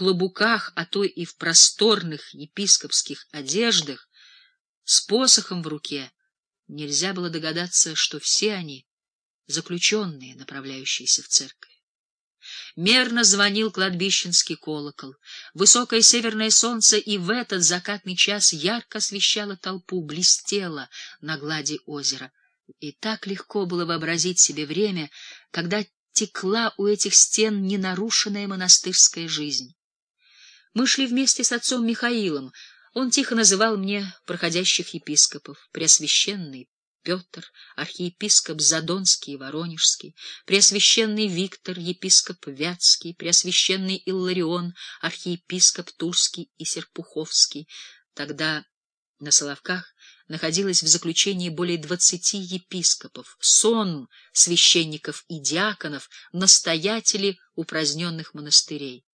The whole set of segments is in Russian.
клобуках, а то и в просторных епископских одеждах, с посохом в руке, нельзя было догадаться, что все они — заключенные, направляющиеся в церковь. Мерно звонил кладбищенский колокол. Высокое северное солнце и в этот закатный час ярко освещало толпу, блестело на глади озера. И так легко было вообразить себе время, когда текла у этих стен ненарушенная монастырская жизнь. Мы шли вместе с отцом Михаилом. Он тихо называл мне проходящих епископов, Преосвященный Петр, архиепископ Задонский и Воронежский, Преосвященный Виктор, епископ Вятский, Преосвященный Илларион, архиепископ Турский и Серпуховский. Тогда на Соловках находилось в заключении более двадцати епископов, сон священников и диаконов, настоятели упраздненных монастырей.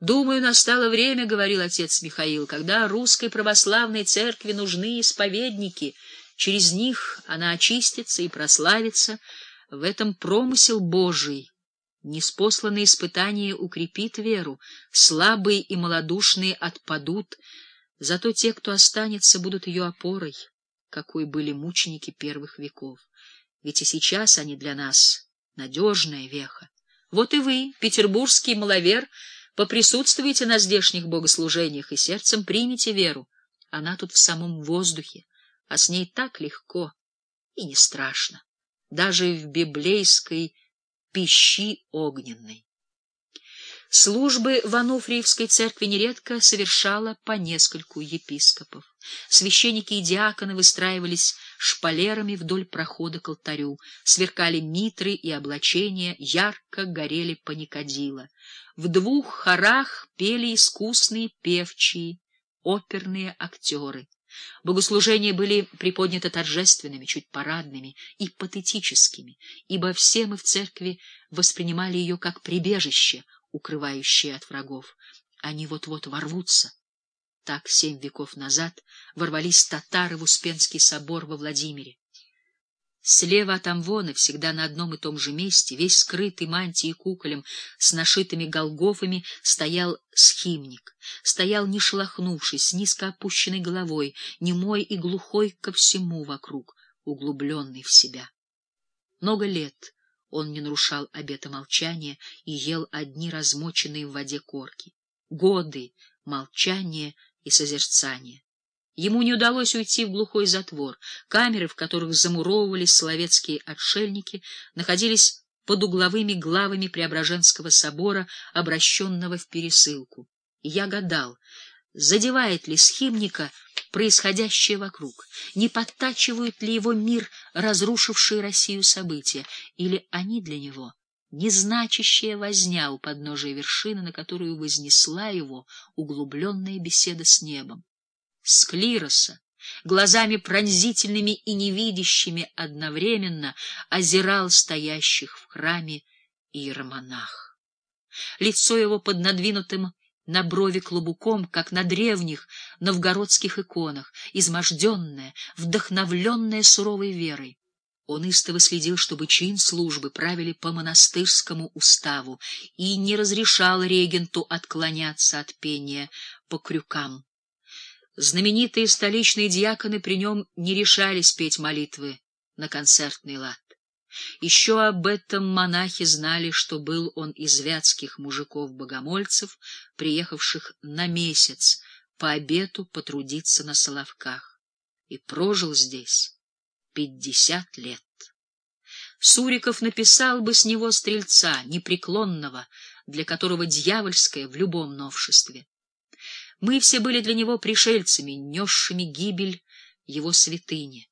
«Думаю, настало время, — говорил отец Михаил, — когда русской православной церкви нужны исповедники. Через них она очистится и прославится. В этом промысел Божий. Неспосланное испытание укрепит веру, слабые и малодушные отпадут, зато те, кто останется, будут ее опорой, какой были мученики первых веков. Ведь и сейчас они для нас надежная веха. Вот и вы, петербургский маловер, — Поприсутствуйте на здешних богослужениях и сердцем примите веру. Она тут в самом воздухе, а с ней так легко и не страшно, даже в библейской пищи огненной. Службы в Ануфриевской церкви нередко совершало по нескольку епископов. Священники и диаконы выстраивались шпалерами вдоль прохода к алтарю, сверкали митры и облачения, ярко горели паникадила. В двух хорах пели искусные певчие, оперные актеры. Богослужения были приподняты торжественными, чуть парадными и патетическими, ибо все мы в церкви воспринимали ее как прибежище — укрывающие от врагов. Они вот-вот ворвутся. Так семь веков назад ворвались татары в Успенский собор во Владимире. Слева от Амвона, всегда на одном и том же месте, весь скрытый мантией куколем с нашитыми голгофами, стоял схимник. Стоял, не шелохнувшись, низко опущенной головой, немой и глухой ко всему вокруг, углубленный в себя. Много лет он не нарушал обета молчания и ел одни размоченные в воде корки. Годы молчания и созерцания. Ему не удалось уйти в глухой затвор. Камеры, в которых замуровывались словецкие отшельники, находились под угловыми главами Преображенского собора, обращенного в пересылку. Я гадал, задевает ли схимника происходящее вокруг, не подтачивают ли его мир, разрушившие Россию события, или они для него незначащая возня у подножия вершины, на которую вознесла его углубленная беседа с небом. С клироса, глазами пронзительными и невидящими одновременно, озирал стоящих в храме иеромонах. Лицо его под надвинутым на брови клубуком, как на древних новгородских иконах, изможденная, вдохновленная суровой верой. Он истово следил, чтобы чин службы правили по монастырскому уставу и не разрешал регенту отклоняться от пения по крюкам. Знаменитые столичные диаконы при нем не решались петь молитвы на концертный лад. Еще об этом монахи знали, что был он из вятских мужиков-богомольцев, приехавших на месяц по обету потрудиться на Соловках, и прожил здесь пятьдесят лет. Суриков написал бы с него стрельца, непреклонного, для которого дьявольское в любом новшестве. Мы все были для него пришельцами, несшими гибель его святыни.